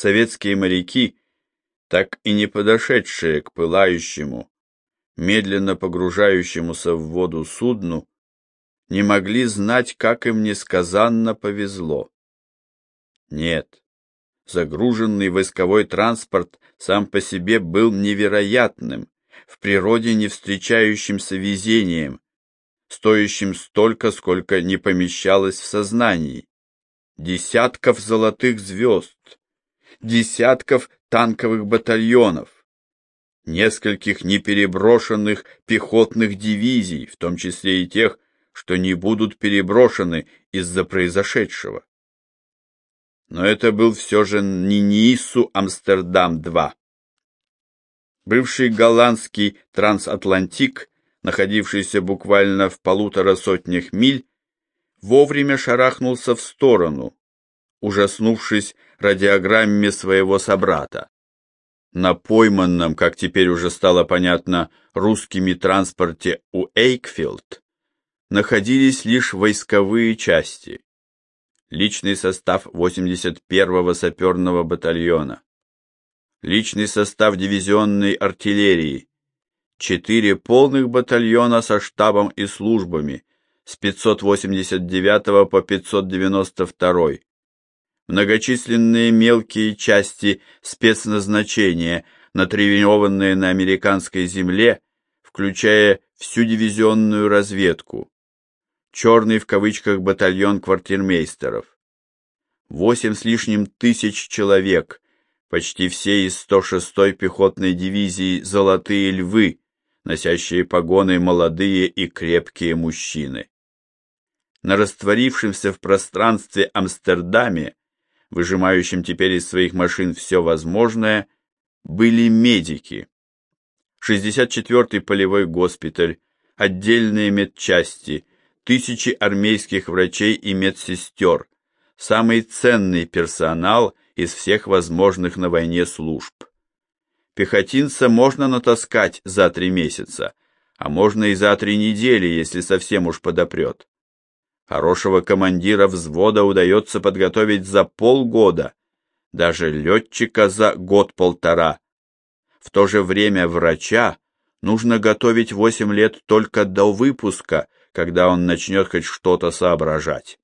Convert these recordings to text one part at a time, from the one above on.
советские моряки, так и не подошедшие к пылающему, медленно погружающемуся в воду судну, не могли знать, как им несказанно повезло. Нет, загруженный войсковой транспорт сам по себе был невероятным, в природе не встречающимся везением, стоящим столько, сколько не помещалось в сознании. Десятков золотых звезд, десятков танковых батальонов, нескольких непереброшенных пехотных дивизий, в том числе и тех, что не будут переброшены из-за произошедшего. Но это был все же не НИИСу Амстердам-2. Бывший голландский трансатлантик, находившийся буквально в полутора сотнях миль, вовремя шарахнулся в сторону, ужаснувшись радиограмме своего собрата. На пойманном, как теперь уже стало понятно, русскими транспорте у Эйкфилд находились лишь войсковые части. Личный состав 81-го саперного батальона. Личный состав дивизионной артиллерии. Четыре полных батальона со штабом и службами с 589 по 592. Многочисленные мелкие части спецназначения, натренированные на американской земле, включая всю дивизионную разведку черный в кавычках батальон квартирмейстеров. Восемь с лишним тысяч человек, почти все из 106-й пехотной дивизии «Золотые львы», носящие погоны молодые и крепкие мужчины. На растворившемся в пространстве Амстердаме, выжимающем теперь из своих машин все возможное, были медики. 64-й полевой госпиталь, отдельные медчасти, тысячи армейских врачей и медсестер, самый ценный персонал из всех возможных на войне служб. Пехотинца можно натаскать за три месяца, а можно и за три недели, если совсем уж подопрет. Хорошего командира взвода удается подготовить за полгода, даже летчика за год-полтора. В то же время врача нужно готовить восемь лет только до выпуска – когда он начнет хоть что-то соображать.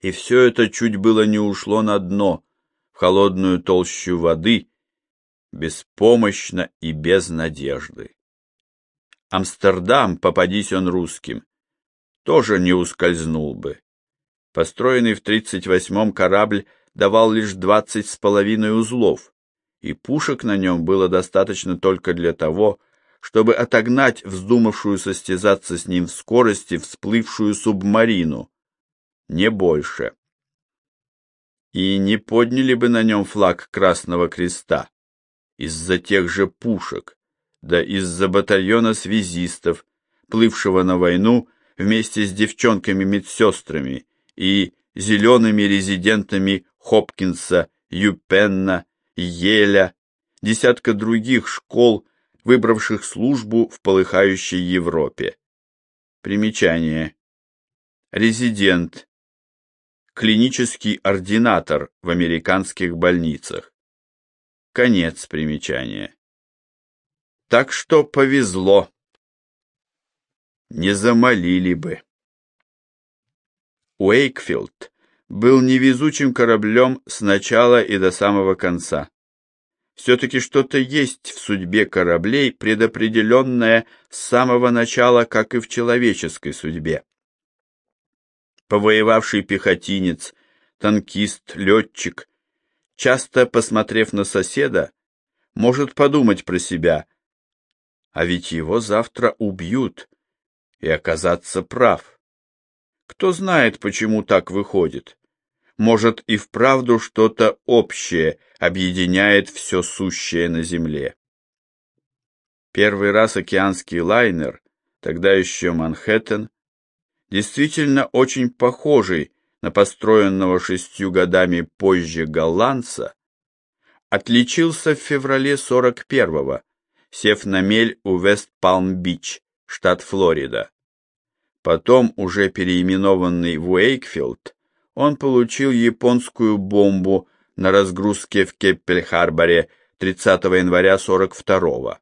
И все это чуть было не ушло на дно, в холодную толщу воды, беспомощно и без надежды. Амстердам, попадись он русским, тоже не ускользнул бы. Построенный в 38-м корабль давал лишь двадцать с половиной узлов, и пушек на нем было достаточно только для того, чтобы отогнать вздумавшую состязаться с ним в скорости всплывшую субмарину. Не больше. И не подняли бы на нем флаг Красного Креста из-за тех же пушек, да из-за батальона связистов, плывшего на войну вместе с девчонками-медсестрами и зелеными резидентами Хопкинса, Юпенна, Еля, десятка других школ выбравших службу в полыхающей Европе. Примечание. Резидент. Клинический ординатор в американских больницах. Конец примечания. Так что повезло. Не замолили бы. Уэйкфилд был невезучим кораблем с начала и до самого конца все-таки что-то есть в судьбе кораблей, предопределенное с самого начала, как и в человеческой судьбе. Повоевавший пехотинец, танкист, летчик, часто посмотрев на соседа, может подумать про себя, а ведь его завтра убьют, и оказаться прав. Кто знает, почему так выходит? Может, и вправду что-то общее объединяет все сущее на Земле. Первый раз океанский лайнер, тогда еще Манхэттен, действительно очень похожий на построенного шестью годами позже голландца, отличился в феврале 41-го, сев на мель у Вест-Палм-Бич, штат Флорида. Потом, уже переименованный в Уэйкфилд, он получил японскую бомбу на разгрузке в Кеппель-Харборе 30 января 42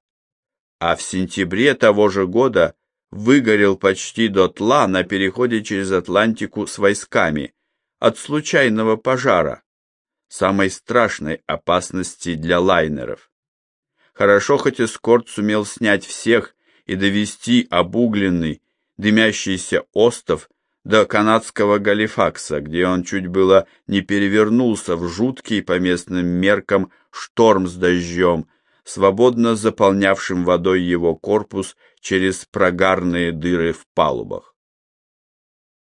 а в сентябре того же года выгорел почти дотла на переходе через Атлантику с войсками от случайного пожара, самой страшной опасности для лайнеров. Хорошо, хоть эскорт сумел снять всех и довести обугленный, дымящийся остов до канадского Галифакса, где он чуть было не перевернулся в жуткий по местным меркам шторм с дождем, свободно заполнявшим водой его корпус через прогарные дыры в палубах.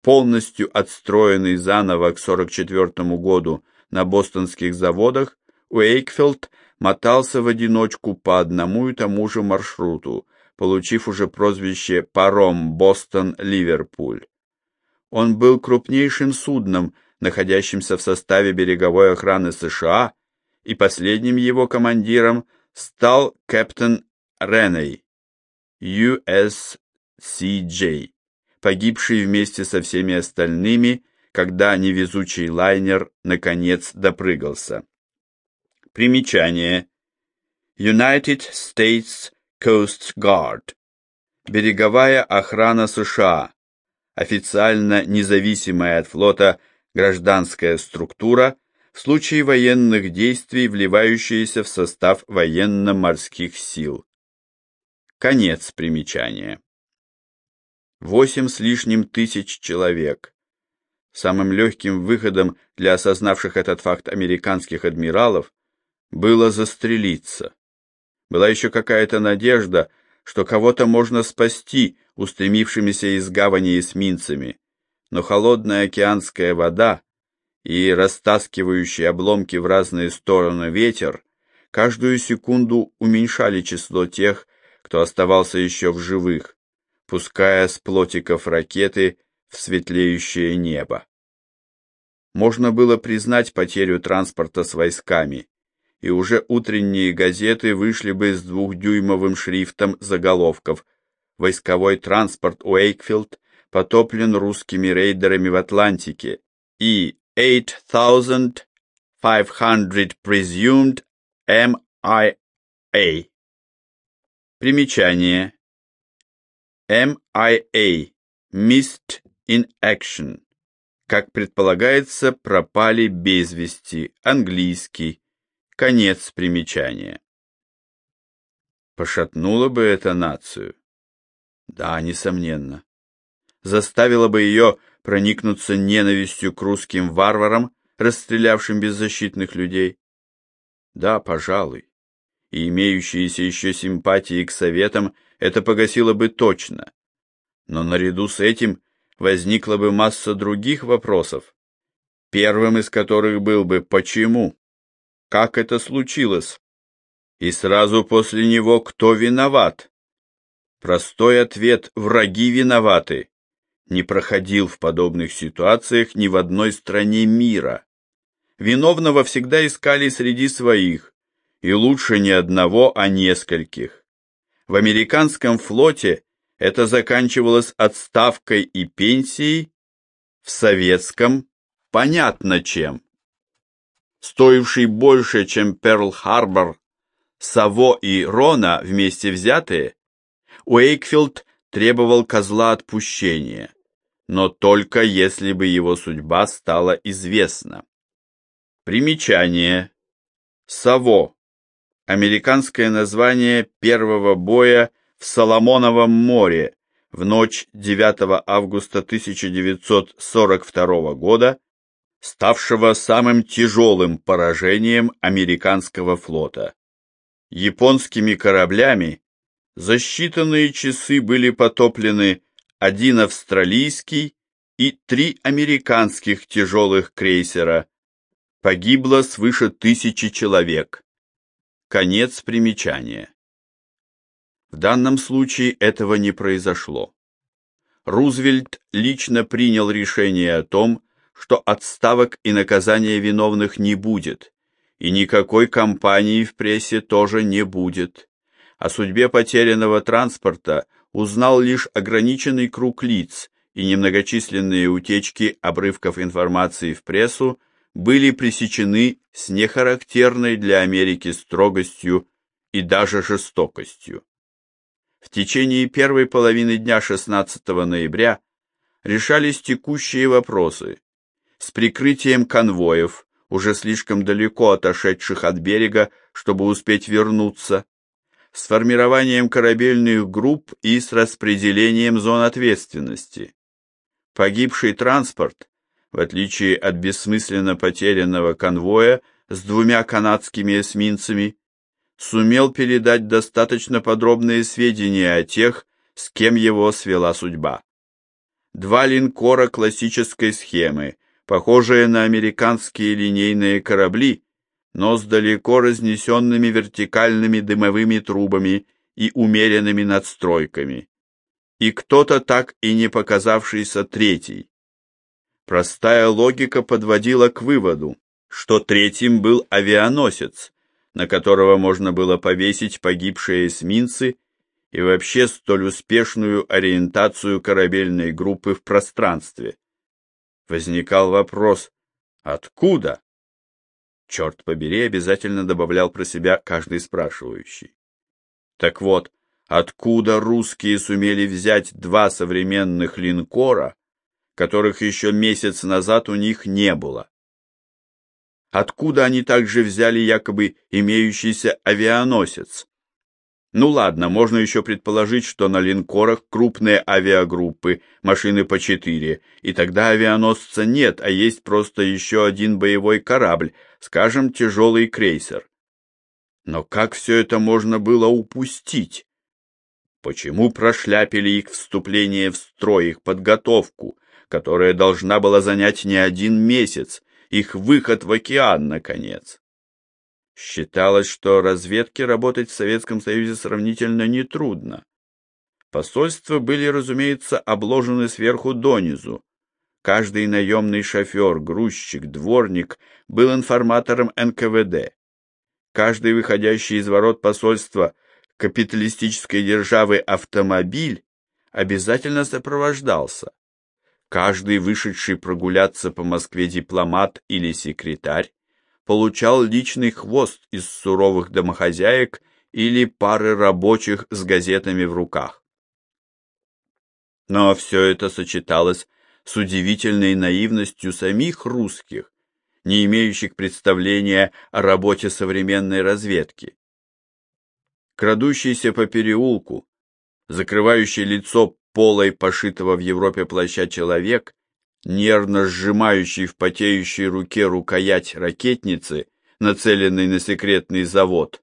Полностью отстроенный заново к 44 году на бостонских заводах, Уэйкфилд мотался в одиночку по одному и тому же маршруту, получив уже прозвище «Паром Бостон-Ливерпуль». Он был крупнейшим судном, находящимся в составе береговой охраны США, и последним его командиром стал капитан Реней, USCJ, погибший вместе со всеми остальными, когда невезучий лайнер наконец допрыгался. Примечание. United States Coast Guard. Береговая охрана США. Официально независимая от флота гражданская структура, в случае военных действий, вливающиеся в состав военно-морских сил. Конец примечания. Восемь с лишним тысяч человек. Самым легким выходом для осознавших этот факт американских адмиралов было застрелиться. Была еще какая-то надежда, что кого-то можно спасти устремившимися из гавани эсминцами, но холодная океанская вода и растаскивающий обломки в разные стороны ветер каждую секунду уменьшали число тех, кто оставался еще в живых, пуская с плотиков ракеты в светлеющее небо. Можно было признать потерю транспорта с войсками, и уже утренние газеты вышли бы с двухдюймовым шрифтом заголовков «Войсковой транспорт Уэйкфилд потоплен русскими рейдерами в Атлантике» и 8500 presumed MIA. Примечание. MIA Missed in Action. Как предполагается, пропали без вести. Английский. Конец примечания. Пошатнуло бы это нацию? Да, несомненно. Заставило бы ее проникнуться ненавистью к русским варварам, расстрелявшим беззащитных людей? Да, пожалуй. И имеющиеся еще симпатии к советам это погасило бы точно. Но наряду с этим возникла бы масса других вопросов, первым из которых был бы «почему?», «как это случилось?» и сразу после него «кто виноват?». Простой ответ «враги виноваты» не проходил в подобных ситуациях ни в одной стране мира. Виновного всегда искали среди своих, и лучше не одного, а нескольких. В американском флоте это заканчивалось отставкой и пенсией, в советском понятно чем. Стоивший больше, чем Перл-Харбор, Саво и Рона вместе взятые, Уэйкфилд требовал козла отпущения но только если бы его судьба стала известна. Примечание. Саво. Американское название первого боя в Соломоновом море в ночь 9 августа 1942 года, ставшего самым тяжелым поражением американского флота. Японскими кораблями за считанные часы были потоплены один австралийский и три американских тяжелых крейсера. Погибло свыше тысячи человек. Конец примечания. В данном случае этого не произошло. Рузвельт лично принял решение о том, что отставок и наказания виновных не будет, и никакой кампании в прессе тоже не будет. О судьбе потерянного транспорта – узнал лишь ограниченный круг лиц, и немногочисленные утечки обрывков информации в прессу были пресечены с нехарактерной для Америки строгостью и даже жестокостью. В течение первой половины дня 16 ноября решались текущие вопросы с прикрытием конвоев, уже слишком далеко отошедших от берега, чтобы успеть вернуться, с формированием корабельных групп и с распределением зон ответственности. Погибший транспорт, в отличие от бессмысленно потерянного конвоя с двумя канадскими эсминцами, сумел передать достаточно подробные сведения о тех, с кем его свела судьба. Два линкора классической схемы, похожие на американские линейные корабли, но с далеко разнесенными вертикальными дымовыми трубами и умеренными надстройками. И кто-то так и не показавшийся третий. Простая логика подводила к выводу, что третьим был авианосец, на которого можно было повесить погибшие эсминцы и вообще столь успешную ориентацию корабельной группы в пространстве. Возникал вопрос, откуда? Черт побери, обязательно добавлял про себя каждый спрашивающий. Так вот, откуда русские сумели взять два современных линкора, которых еще месяц назад у них не было? Откуда они также взяли якобы имеющийся авианосец? Ну ладно, можно еще предположить, что на линкорах крупные авиагруппы, машины по четыре, и тогда авианосца нет, а есть просто еще один боевой корабль, скажем, тяжелый крейсер. Но как все это можно было упустить? Почему прошляпили их вступление в строй, их подготовку, которая должна была занять не один месяц, их выход в океан, наконец. Считалось, что разведке работать в Советском Союзе сравнительно нетрудно. Посольства были, разумеется, обложены сверху донизу. Каждый наемный шофер, грузчик, дворник был информатором НКВД. Каждый выходящий из ворот посольства капиталистической державы автомобиль обязательно сопровождался. Каждый вышедший прогуляться по Москве дипломат или секретарь получал личный хвост из суровых домохозяек или пары рабочих с газетами в руках. Но все это сочеталось с удивительной наивностью самих русских, не имеющих представления о работе современной разведки. Крадущийся по переулку, закрывающий лицо полой пошитого в Европе плаща человек, нервно сжимающий в потеющей руке рукоять ракетницы, нацеленной на секретный завод,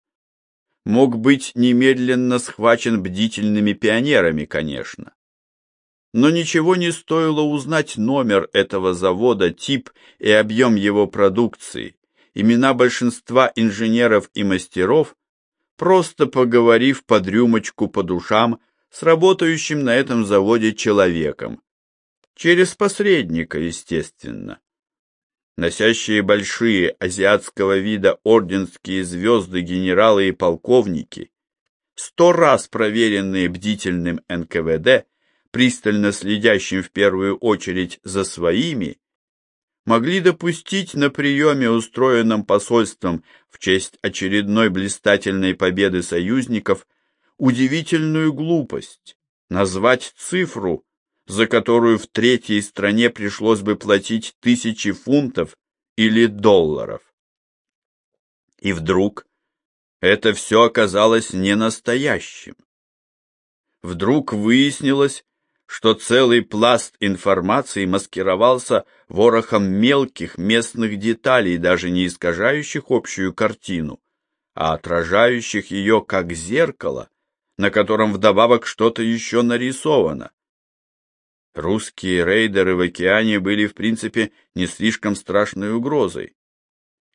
мог быть немедленно схвачен бдительными пионерами, конечно. Но ничего не стоило узнать номер этого завода, тип и объем его продукции, имена большинства инженеров и мастеров, просто поговорив под рюмочку по душам с работающим на этом заводе человеком. Через посредника, естественно. Носящие большие азиатского вида орденские звезды генералы и полковники, сто раз проверенные бдительным НКВД, пристально следящим в первую очередь за своими, могли допустить на приеме, устроенном посольством в честь очередной блистательной победы союзников, удивительную глупость назвать цифру, за которую в третьей стране пришлось бы платить тысячи фунтов или долларов. И вдруг это все оказалось не настоящим. Вдруг выяснилось, что целый пласт информации маскировался ворохом мелких местных деталей, даже не искажающих общую картину, а отражающих ее как зеркало на котором вдобавок что-то еще нарисовано. Русские рейдеры в океане были, в принципе, не слишком страшной угрозой.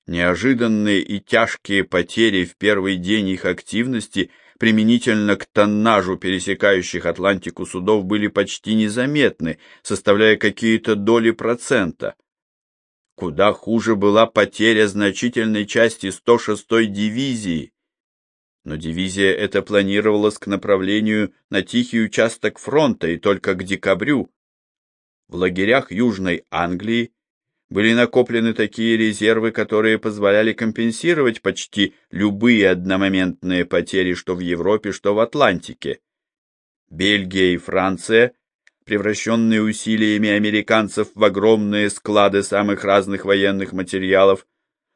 Неожиданные и тяжкие потери в первый день их активности применительно к тоннажу пересекающих Атлантику судов были почти незаметны, составляя какие-то доли процента. Куда хуже была потеря значительной части 106-й дивизии, но дивизия эта планировалась к направлению на тихий участок фронта и только к декабрю. В лагерях Южной Англии были накоплены такие резервы, которые позволяли компенсировать почти любые одномоментные потери что в Европе, что в Атлантике. Бельгия и Франция, превращенные усилиями американцев в огромные склады самых разных военных материалов,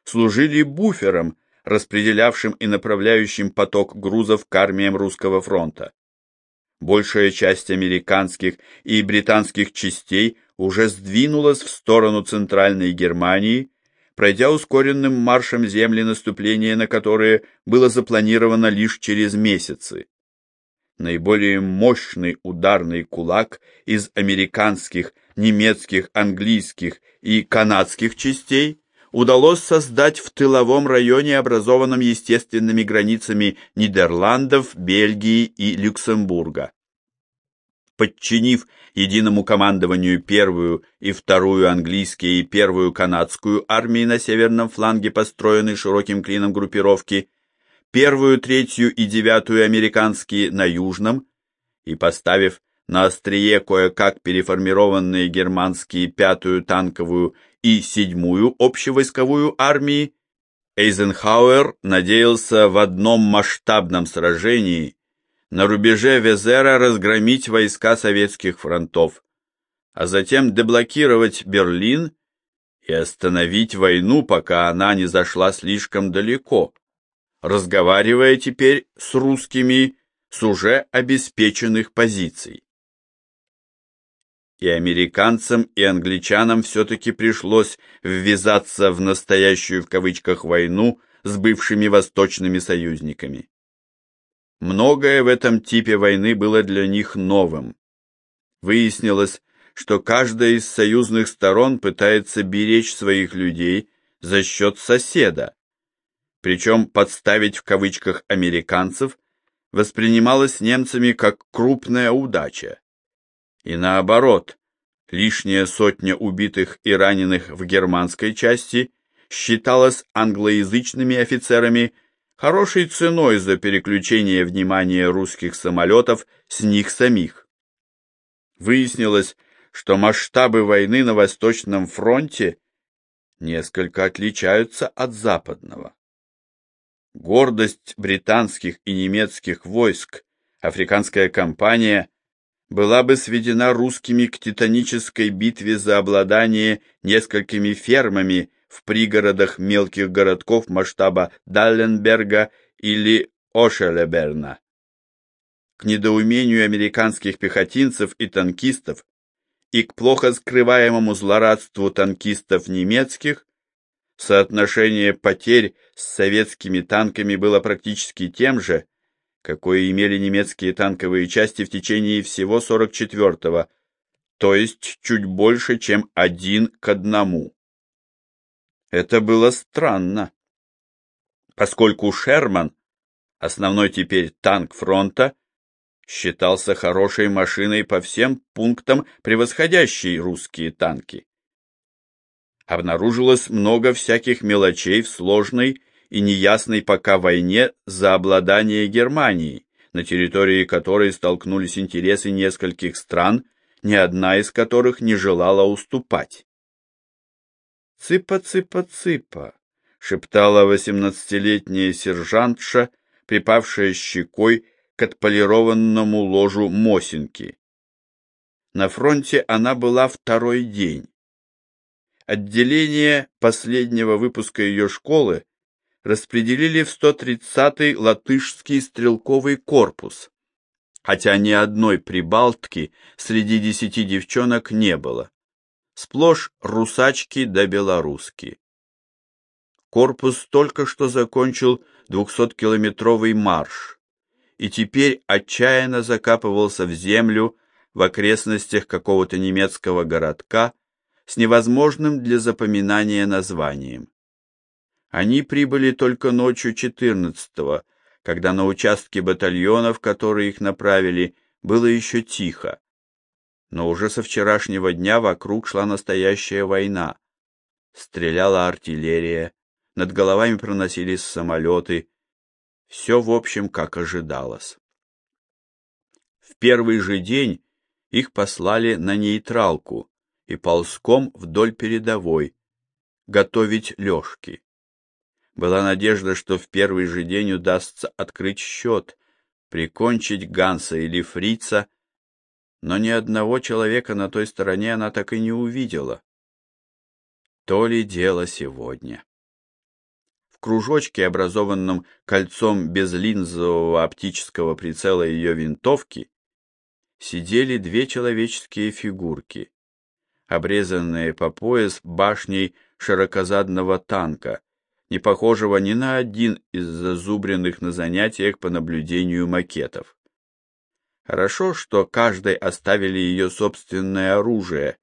служили буфером, распределявшим и направляющим поток грузов к армиям русского фронта. Большая часть американских и британских частей уже сдвинулась в сторону Центральной Германии, пройдя ускоренным маршем земли наступления, на которые было запланировано лишь через месяцы. Наиболее мощный ударный кулак из американских, немецких, английских и канадских частей удалось создать в тыловом районе, образованном естественными границами Нидерландов, Бельгии и Люксембурга. Подчинив единому командованию первую и вторую английские и первую канадскую армии на северном фланге, построенной широким клином группировки, первую, третью и девятую американские на южном, и поставив на острие кое-как переформированные германские пятую танковую и седьмую общевойсковую армии, Эйзенхауэр надеялся в одном масштабном сражении на рубеже Везера разгромить войска советских фронтов, а затем деблокировать Берлин и остановить войну, пока она не зашла слишком далеко, разговаривая теперь с русскими с уже обеспеченных позиций. И американцам, и англичанам все-таки пришлось ввязаться в настоящую в кавычках войну с бывшими восточными союзниками. Многое в этом типе войны было для них новым. Выяснилось, что каждая из союзных сторон пытается беречь своих людей за счет соседа. Причем подставить в кавычках американцев воспринималось немцами как крупная удача. И наоборот, лишняя сотня убитых и раненых в германской части считалась англоязычными офицерами – хорошей ценой за переключение внимания русских самолетов с них самих. Выяснилось, что масштабы войны на Восточном фронте несколько отличаются от западного. Гордость британских и немецких войск, африканская кампания, была бы сведена русскими к титанической битве за обладание несколькими фермами в пригородах мелких городков масштаба Далленберга или Ошелеберна. К недоумению американских пехотинцев и танкистов и к плохо скрываемому злорадству танкистов немецких соотношение потерь с советскими танками было практически тем же, какое имели немецкие танковые части в течение всего 44-го, то есть чуть больше, чем один к одному. Это было странно, поскольку Шерман, основной теперь танк фронта, считался хорошей машиной по всем пунктам, превосходящей русские танки. Обнаружилось много всяких мелочей в сложной и неясной пока войне за обладание Германией, на территории которой столкнулись интересы нескольких стран, ни одна из которых не желала уступать. «Цыпа-цыпа-цыпа!» — шептала восемнадцатилетняя сержантша, припавшая щекой к отполированному ложу Мосинки. На фронте она была второй день. Отделение последнего выпуска ее школы распределили в 130-й латышский стрелковый корпус, хотя ни одной прибалтки среди десяти девчонок не было сплошь русачки да белоруски. Корпус только что закончил двухсоткилометровый марш и теперь отчаянно закапывался в землю в окрестностях какого-то немецкого городка с невозможным для запоминания названием. Они прибыли только ночью 14-го, когда на участке батальона, в который их направили, было еще тихо но уже со вчерашнего дня вокруг шла настоящая война. Стреляла артиллерия, над головами проносились самолеты. Все, в общем, как ожидалось. В первый же день их послали на нейтралку и ползком вдоль передовой, готовить лёжки. Была надежда, что в первый же день удастся открыть счет, прикончить Ганса или Фрица, но ни одного человека на той стороне она так и не увидела. То ли дело сегодня. В кружочке, образованном кольцом безлинзового оптического прицела ее винтовки, сидели две человеческие фигурки, обрезанные по пояс башней широкозадного танка, не похожего ни на один из зазубренных на занятиях по наблюдению макетов. Хорошо, что каждой оставили ее собственное оружие,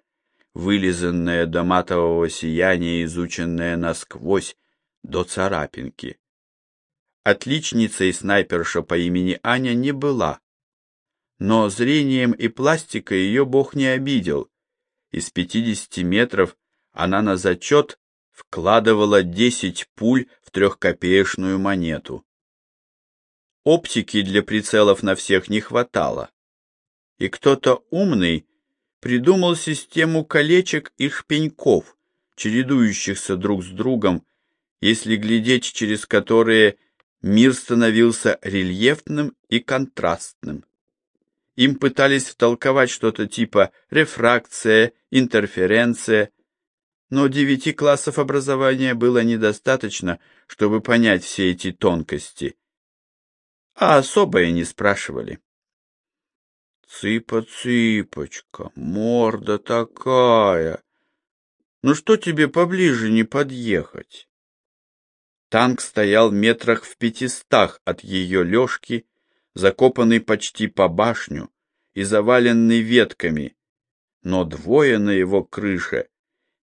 вылизанное до матового сияния, изученное насквозь до царапинки. Отличницей снайперша по имени Аня не была, но зрением и пластикой ее бог не обидел. Из 50 метров она на зачет вкладывала 10 пуль в трехкопеечную монету. Оптики для прицелов на всех не хватало. И кто-то умный придумал систему колечек и шпеньков, чередующихся друг с другом, если глядеть через которые мир становился рельефным и контрастным. Им пытались втолковать что-то типа рефракция, интерференция, но девяти классов образования было недостаточно, чтобы понять все эти тонкости. А особо и не спрашивали. Цыпа-цыпочка, морда такая. Ну что тебе поближе не подъехать? Танк стоял метрах в пятистах от ее лёжки, закопанный почти по башню и заваленный ветками, но двое на его крыше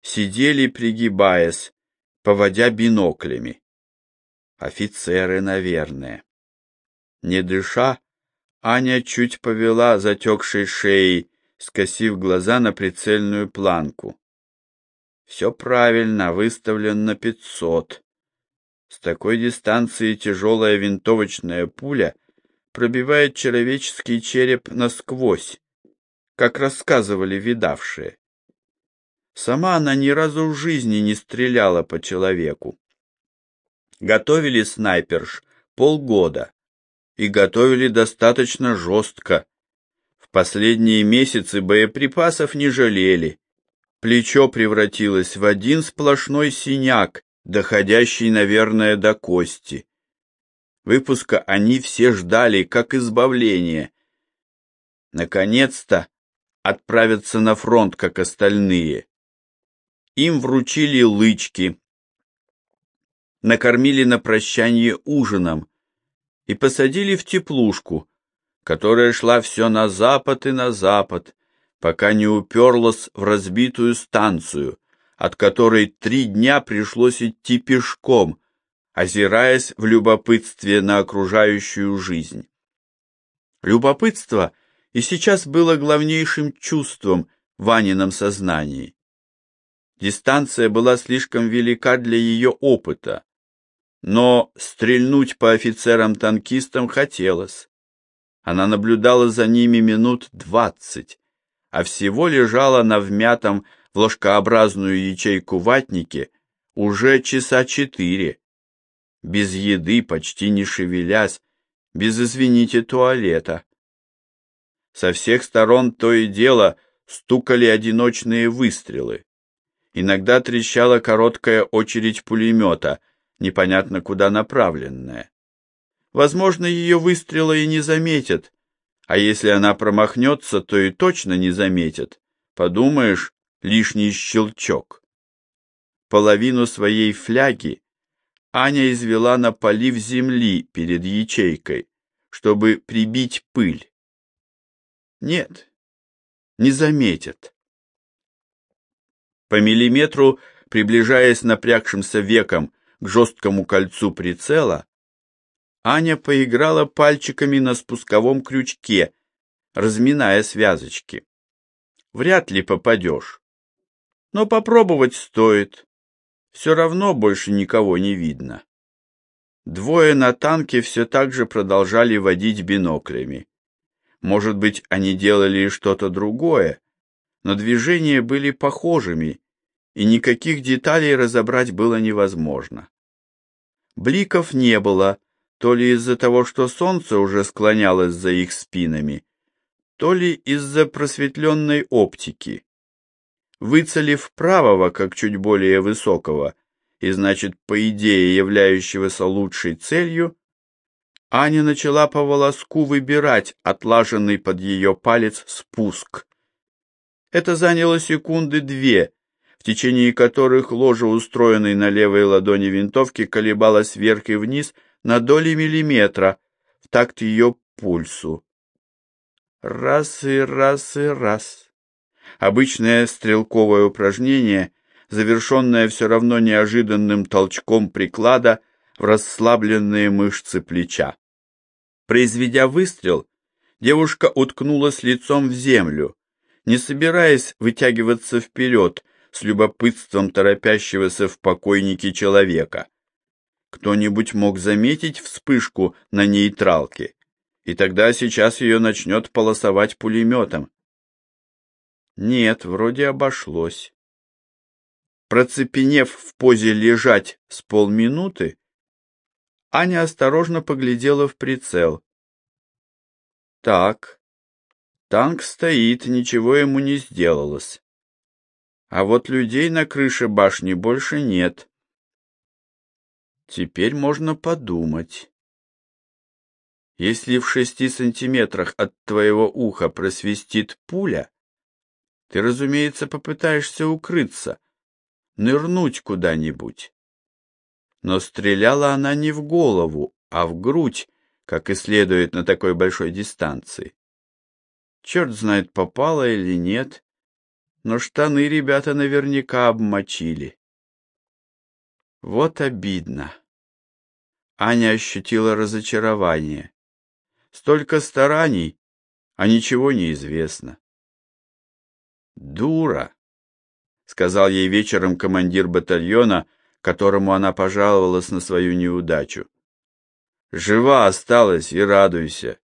сидели, пригибаясь, поводя биноклями. Офицеры, наверное. Не дыша, Аня чуть повела затекшей шеей, скосив глаза на прицельную планку. Все правильно, выставлен на пятьсот. С такой дистанции тяжелая винтовочная пуля пробивает человеческий череп насквозь, как рассказывали видавшие. Сама она ни разу в жизни не стреляла по человеку. Готовили снайперш полгода и готовили достаточно жестко. В последние месяцы боеприпасов не жалели. Плечо превратилось в один сплошной синяк, доходящий, наверное, до кости. Выпуска они все ждали, как избавления. Наконец-то отправятся на фронт, как остальные. Им вручили лычки, накормили на прощание ужином и посадили в теплушку, которая шла все на запад и на запад, пока не уперлась в разбитую станцию, от которой три дня пришлось идти пешком, озираясь в любопытстве на окружающую жизнь. Любопытство и сейчас было главнейшим чувством в Ванином сознании. Дистанция была слишком велика для ее опыта, но стрельнуть по офицерам-танкистам хотелось. Она наблюдала за ними минут двадцать, а всего лежала на вмятом в ложкообразную ячейку ватнике уже часа четыре без еды, почти не шевелясь, без, извините, туалета. Со всех сторон то и дело стукали одиночные выстрелы. Иногда трещала короткая очередь пулемета, непонятно куда направленная. Возможно, ее выстрелы и не заметят, а если она промахнется, то и точно не заметят. Подумаешь, лишний щелчок. Половину своей фляги Аня извела на полив земли перед ячейкой, чтобы прибить пыль. Нет, не заметят. По миллиметру, приближаясь напрягшимся веком к жесткому кольцу прицела, Аня поиграла пальчиками на спусковом крючке, разминая связочки. Вряд ли попадешь. Но попробовать стоит. Все равно больше никого не видно. Двое на танке все так же продолжали водить биноклями. Может быть, они делали что-то другое, но движения были похожими, и никаких деталей разобрать было невозможно. Бликов не было, то ли из-за того, что солнце уже склонялось за их спинами, то ли из-за просветленной оптики. Выцелив правого, как чуть более высокого, и значит, по идее, являющегося лучшей целью, Аня начала по волоску выбирать отлаженный под ее палец спуск. Это заняло секунды две, в течение которых ложа, устроенной на левой ладони винтовки, колебалась вверх и вниз на доли миллиметра в такт ее пульсу. Раз и раз и раз. Обычное стрелковое упражнение, завершенное все равно неожиданным толчком приклада в расслабленные мышцы плеча. Произведя выстрел, девушка уткнулась лицом в землю, не собираясь вытягиваться вперед с любопытством торопящегося в покойнике человека. Кто-нибудь мог заметить вспышку на нейтралке, и тогда сейчас ее начнет полосовать пулеметом. Нет, вроде обошлось. Процепенев в позе лежать с полминуты, Аня осторожно поглядела в прицел. Так, танк стоит, ничего ему не сделалось. А вот людей на крыше башни больше нет. Теперь можно подумать. Если в шести сантиметрах от твоего уха просвистит пуля, ты, разумеется, попытаешься укрыться, нырнуть куда-нибудь. Но стреляла она не в голову, а в грудь, как и следует на такой большой дистанции. Черт знает, попала или нет, но штаны ребята наверняка обмочили. Вот обидно. Аня ощутила разочарование. Столько стараний, а ничего не известно. Дура, сказал ей вечером командир батальона, которому она пожаловалась на свою неудачу. Жива осталась и радуйся.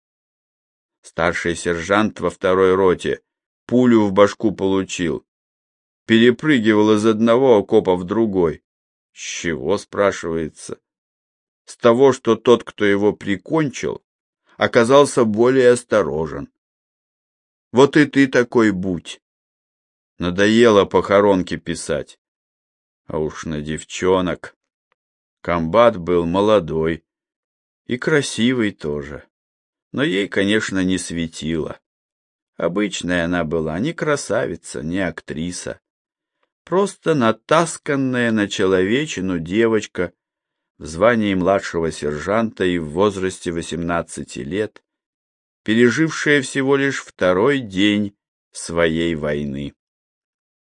Старший сержант во второй роте пулю в башку получил. Перепрыгивал из одного окопа в другой. С чего, спрашивается? С того, что тот, кто его прикончил, оказался более осторожен. Вот и ты такой будь. Надоело похоронки писать. А уж на девчонок. Комбат был молодой и красивый тоже. Но ей, конечно, не светило. Обычная она была, не красавица, не актриса. Просто натасканная на человечину девочка в звании младшего сержанта и в возрасте 18 лет, пережившая всего лишь второй день своей войны.